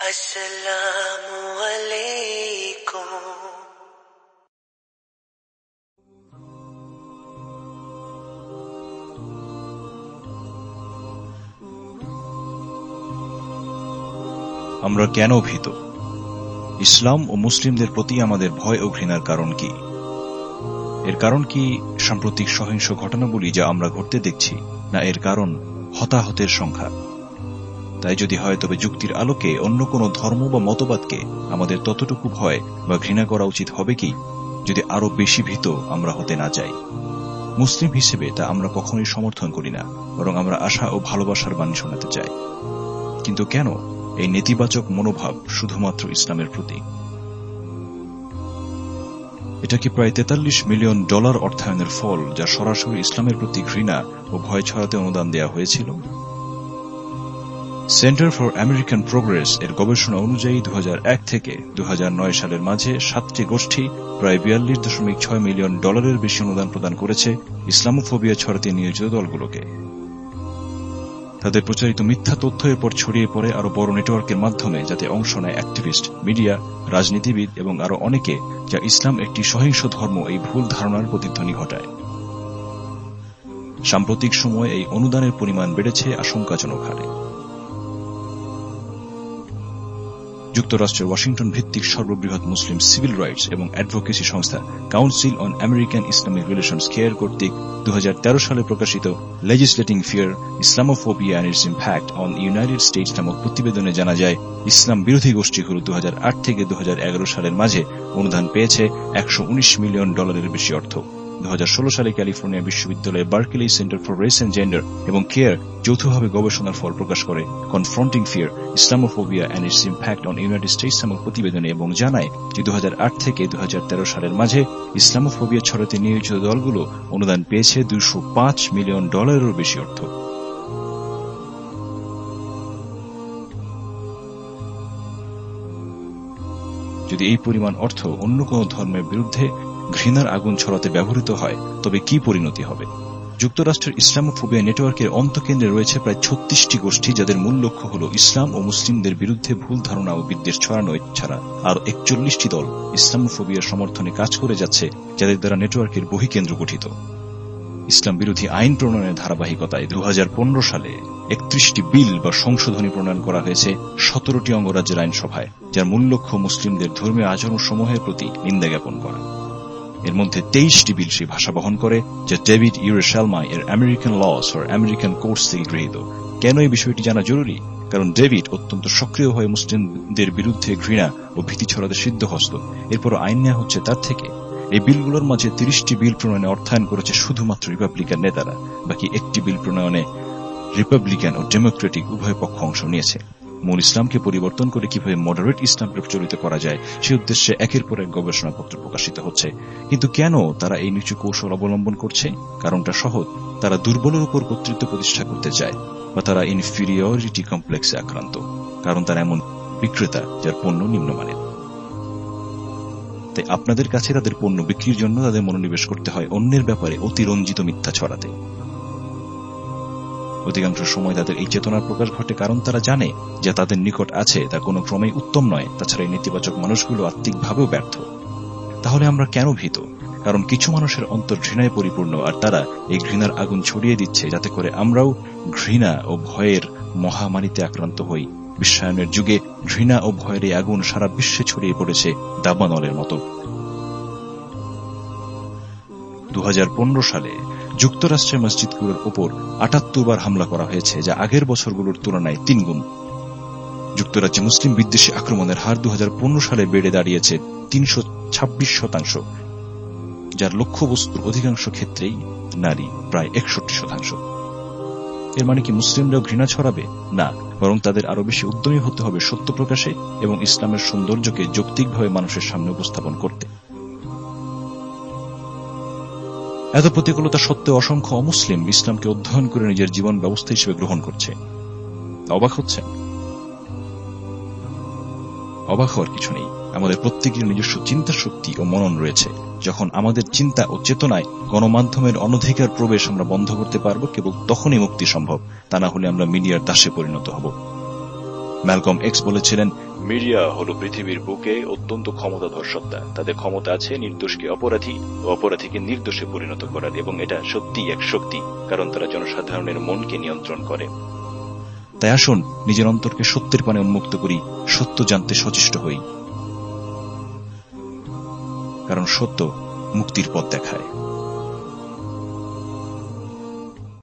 আমরা কেন ভীত? ইসলাম ও মুসলিমদের প্রতি আমাদের ভয় ও ঘৃণার কারণ কি? এর কারণ কি সাম্প্রতিক সহিংস ঘটনাবলী যা আমরা ঘটতে দেখছি, না এর কারণ হতাহতের সংখ্যা? তাই যদি হয়, তবে যুক্তির আলোকে অন্য কোনো ধর্ম বা মতবাদকে আমাদের ততটুকু ভয় বা ঘৃণা করা উচিত হবে কি? যদি আরও বেশি ভীত আমরা হতে না চাই। মুসলিম হিসেবে তা আমরা কখনোই সমর্থন করি না, বরং আমরা আশা ও ভালোবাসার বাণী শোনাতে চাই। কিন্তু কেন এই নেতিবাচক মনোভাব শুধুমাত্র ইসলামের প্রতি? এটা কি প্রায় তেতাল্লিশ মিলিয়ন ডলার অর্থায়নের ফল, যা সরাসরি ইসলামের প্রতি ঘৃণা ও ভয় ছড়াতে অনুদান দেওয়া হয়েছিল? সেন্টার ফর আমেরিকান প্রোগ্রেস এর গবেষণা অনুযায়ী দু হাজার এক থেকে দু হাজার নয় সালের মাঝে সাতটি গোষ্ঠী প্রায় বিয়াল্লিশ দশমিক ছয় মিলিয়ন ডলারের বেশি অনুদান প্রদান করেছে ইসলামোফোবিয়া ছড়াতে নিয়োজিত দলগুলোকে। তাদের প্রচারিত মিথ্যা তথ্য এরপর ছড়িয়ে পড়ে আরও বড় নেটওয়ার্কের মাধ্যমে যাতে অংশ নেয় অ্যাক্টিভিস্ট, মিডিয়া, রাজনীতিবিদ এবং আরও অনেকে যা ইসলাম একটি সহিংস ধর্ম এই ভুল ধারণার প্রতিধ্বনি ঘটায়। সাম্প্রতিক সময়ে এই অনুদানের পরিমাণ বেড়েছে, আশঙ্কাজনক হারে। যুক্তরাষ্ট্রের ওয়াশিংটন ভিত্তিক সর্ববৃহৎ মুসলিম সিভিল রাইটস এবং অ্যাডভোকেসি সংস্থা council on American Islamic relations CAIR কর্তৃক দু হাজার তেরো সালে প্রকাশিত legislating fear Islamophobia and its impact on United States নামক প্রতিবেদনে জানা যায়, ইসলাম বিরোধী গোষ্ঠীগুলো দু হাজার আট থেকে দু হাজার এগারো সালের মাঝে অনুদান পেয়েছে একশো উনিশ মিলিয়ন ডলারের বেশি অর্থ। দু হাজার ষোলো সালে ক্যালিফোর্নিয়া বিশ্ববিদ্যালয়ের Berkeley centre for race and gender এবং কেয়ার যৌথভাবে গবেষণার ফল প্রকাশ করে। Confronting fear, Islamophobia and its impact on United States নামক প্রতিবেদনে এবং জানায় যে দু হাজার আট থেকে দু হাজার তেরো সালের মাঝে ইসলামোফোবিয়া ছড়াতে নিয়োজিত দলগুলো অনুদান পেয়েছে দুশো মিলিয়ন ডলারেরও বেশি অর্থ। যদি এই পরিমাণ অর্থ অন্য কোনো ধর্মের বিরুদ্ধে ঘৃণার আগুন ছড়াতে ব্যবহৃত হয়, তবে কি পরিণতি হবে? যুক্তরাষ্ট্রের ইসলামোফোবিয়া নেটওয়ার্কের অন্তকেন্দ্রে রয়েছে প্রায় ছত্রিশটি গোষ্ঠী যাদের মূল লক্ষ্য হল ইসলাম ও মুসলিমদের বিরুদ্ধে ভুল ধারণা ও বিদ্বেষ ছড়ানো ছাড়া। আর একচল্লিশটি দল ইসলামোফোবিয়ার সমর্থনে কাজ করে যাচ্ছে, যাদের দ্বারা নেটওয়ার্কের বহিকেন্দ্র গঠিত। ইসলাম বিরোধী আইন প্রণয়নের ধারাবাহিকতায় দু হাজার পনেরো সালে একত্রিশটি বিল বা সংশোধনী প্রণয়ন করা হয়েছে সতেরোটি অঙ্গরাজ্যের আইনসভায়, যার মূল লক্ষ্য মুসলিমদের ধর্মীয় আচরণ সমূহের প্রতি নিন্দা জ্ঞাপন করা। এর মধ্যে তেইশটি বিল সেই ভাষা বহন করে, যা ডেভিড ইউরেশালমা এর American laws for American courts থেকে গৃহীত। কেন এই বিষয়টি জানা জরুরি? কারণ ডেভিড অত্যন্ত সক্রিয়ভাবে মুসলিমদের বিরুদ্ধে ঘৃণা ও ভীতি ছড়াতে সিদ্ধহস্ত। এরপর আইন নেওয়া হচ্ছে তার থেকে। এই বিলগুলোর মাঝে তিরিশটি বিল প্রণয়নে অর্থায়ন করেছে শুধুমাত্র রিপাবলিকান নেতারা। বাকি একটি বিল প্রণয়নে রিপাবলিকান ও ডেমোক্রেটিক উভয় পক্ষ অংশ নিয়েছে। মূল ইসলামকে পরিবর্তন করে কীভাবে মডারেট ইসলাম প্রচলিত করা যায়, সে উদ্দেশ্যে একের পর এক গবেষণাপত্র প্রকাশিত হচ্ছে। কিন্তু কেন তারা এই নিচু কৌশল অবলম্বন করছে? কারণটা সহজ। তারা দুর্বলের উপর কর্তৃত্ব প্রতিষ্ঠা করতে চায়, বা তারা ইনফিরিয়রিটি কমপ্লেক্সে আক্রান্ত। কারণ তারা এমন বিক্রেতা যার পণ্য নিম্নমানের। তাই আপনাদের কাছে তাদের পণ্য বিক্রির জন্য তাদের মনোনিবেশ করতে হয় অন্যের ব্যাপারে অতিরঞ্জিত মিথ্যা ছড়াতে। অধিকাংশ সময় তাদের এই চেতনার প্রকাশ ঘটে কারণ তারা জানে যে তাদের নিকট আছে, তা কোনো ক্রমেই উত্তম নয়। তাছাড়া এই নেতিবাচক মানুষগুলো আত্মিকভাবেও ব্যর্থ। তাহলে আমরা কেন ভীত? কারণ কিছু মানুষের অন্তর ঘৃণায় পরিপূর্ণ, আর তারা এই ঘৃণার আগুন ছড়িয়ে দিচ্ছে, যাতে করে আমরাও ঘৃণা ও ভয়ের মহামারীতে আক্রান্ত হই। বিশ্বায়নের যুগে ঘৃণা ও ভয়ের এই আগুন সারা বিশ্বে ছড়িয়ে পড়েছে দাবানলের মতো। দু সালে যুক্তরাষ্ট্রের মসজিদগুলোর ওপর আটাত্তর বার হামলা করা হয়েছে, যা আগের বছরগুলোর তুলনায় তিনগুণ যুক্তরাজ্যে মুসলিম বিদ্বেষী আক্রমণের হার দু হাজার পনেরো সালে বেড়ে দাঁড়িয়েছে তিনশো ছাব্বিশ শতাংশ, যার লক্ষ্যবস্তুর অধিকাংশ ক্ষেত্রেই নারী, প্রায় একষট্টি শতাংশ। এর মানে কি মুসলিমরাও ঘৃণা ছড়াবে? না, বরং তাদের আরও বেশি উদ্যমী হতে হবে সত্য প্রকাশে এবং ইসলামের সৌন্দর্যকে যৌক্তিকভাবে মানুষের সামনে উপস্থাপন করতে। এত প্রতিকূলতা সত্ত্বেও অসংখ্য অমুসলিম ইসলামকে অধ্যয়ন করে নিজের জীবন ব্যবস্থা হিসেবে গ্রহণ করছে। অবাক হচ্ছে অবাক হওয়ার কিছু নেই। আমাদের প্রত্যেকের নিজস্ব চিন্তা শক্তি ও মনন রয়েছে। যখন আমাদের চিন্তা ও চেতনায় গণমাধ্যমের অনধিকার প্রবেশ আমরা বন্ধ করতে পারব, কেবল তখনই মুক্তি সম্ভব। তা না হলে আমরা মিডিয়ার দাসে পরিণত হব। ম্যালকম এক্স বলেছিলেন মিডিয়া হল পৃথিবীর বুকে অত্যন্ত ক্ষমতাধর সত্তা। তাদের ক্ষমতা আছে নির্দোষকে অপরাধী ও অপরাধীকে নির্দোষে পরিণত করার, এবং এটা সত্যি এক শক্তি, কারণ তারা জনসাধারণের মনকে নিয়ন্ত্রণ করে। তাই আসুন নিজের অন্তরকে সত্যের পানে উন্মুক্ত করি, সত্য জানতে সচেষ্ট হই। কারণ সত্য মুক্তির পথ দেখায়।